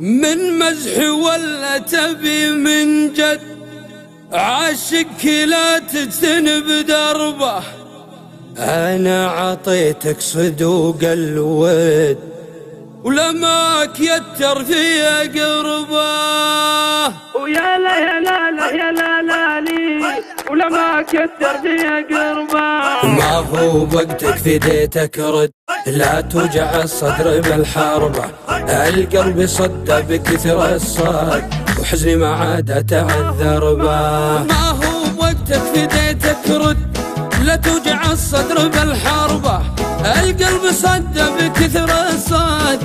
من مزح ولا تبي من جد. عاشق لا تجتنب دربه أنا عطيتك صدوق الود. ولما كيتر في قربه. ويا لا يا لا لا يا لا لا لي. ولما كتر في قربه. ما هو وقتك فديتك رد. لا توجع الصدر بالحربة القلب صد بكثر الصاد. وحزني ما عاد أتعذر به. ما هو وقتك فديتك رد. لا توجع الصدر بالحربة القلب صد بكثر الصاد.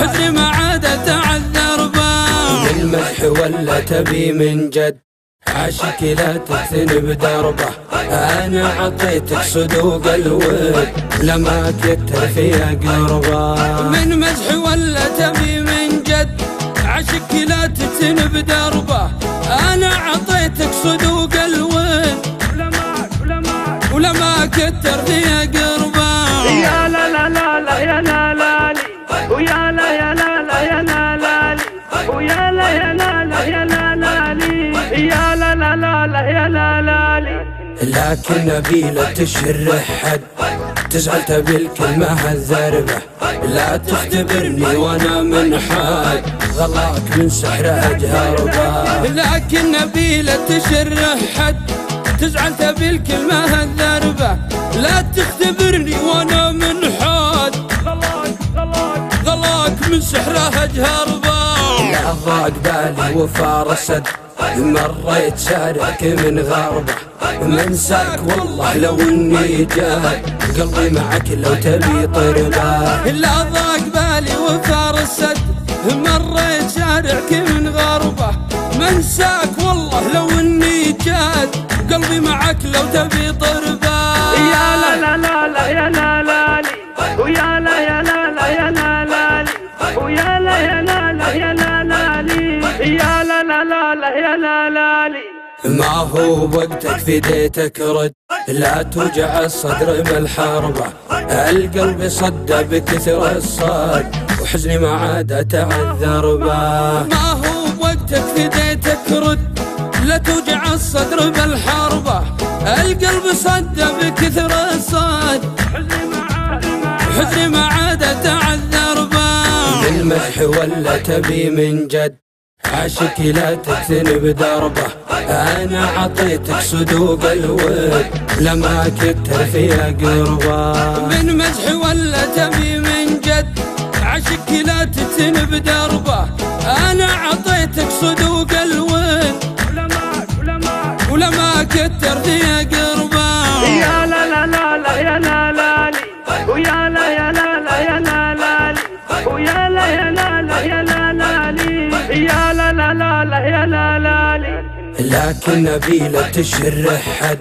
حزني ما عاد أتعذر به. بالمدح ولا تبي من جد. عاشق لا تثني بدربه. أنا عطيتك صدوق الود. لما كتر فيها قربه. من مزح ولا تبي من جد. عاشق لا تثني بدربه. أنا عطيتك صدوق الود. ولما كتر فيها قربه. لا لا يا لا لكن نبيلة تشر حد تزعل تبي الكلمة الذربة لا تختبرني وأنا من حد غلاك من سحر اجهربة لكن نبيلة تشر حد تزعل تبي الكلمة الذربة لا تختبرني وأنا من حد غلاك غلاك. غلاك من سحره اجهربة لا ضاق بالي وفارسد مريت شارعك من غربة منساك والله لو إني جاد قلبي معك لو تبي طربة لا ضاق بالي وثار السد مريت شارعك من غربة منساك والله لو إني جاد قلبي معك لو تبي طربة ما هو وقتك فديتك رد. لا توجع الصدر بالحربة القلب صد بكثر الصاد. وحزني ما عاد أتعذر به. ما هو وقتك فديتك رد. لا توجع الصدر بالحربة القلب صد بكثر الصاد. حزني ما عاد أتعذر به. بالمدح ولا تبي من جد. عاشق لا تكثن بدربه. أنا عطيتك صدوق الود لما كتر فيها قربة. من مزح ولا تبي من جد عاشق لا تكثن بدربة. أنا عطيتك صدوق الود ولما كتر فيها قربة. يا لا لا لا لا يا لا لا ويا لا يا لا لا يا لا لا ويا لا يا لكن نبيلة تشر حد.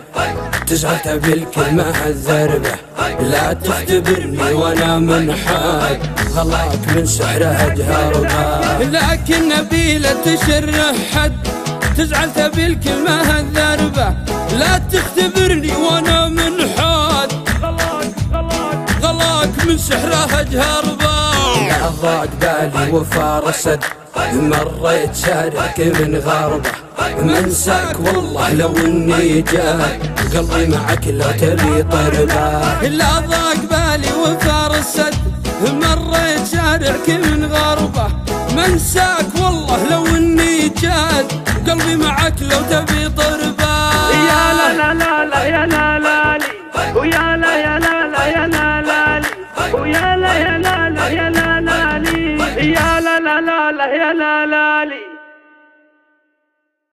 تزعل تبي الكلمة الذربة. لا تختبرني وأنا من حد غلاك من سحره اجهربه لكن نبيلة تشر حد. تزعل تبي الكلمة الذربة. لا تختبرني وأنا من حد غلاك غلاك غلاك من سحره اجهربه لا ضاق بالي وفارسد مريت شارعك من غربة. منساك والله لو إني جاك. قلبي معك لا تبي طربه لا ضاق بالي وفار السد. مريت شارعك من غربة. منساك والله لو إني جاد قلبي معك لو تبي طربه يا لا لا لا لا يا لا لا ويا لا يا لا لا يا لا لا ويا لا يا لا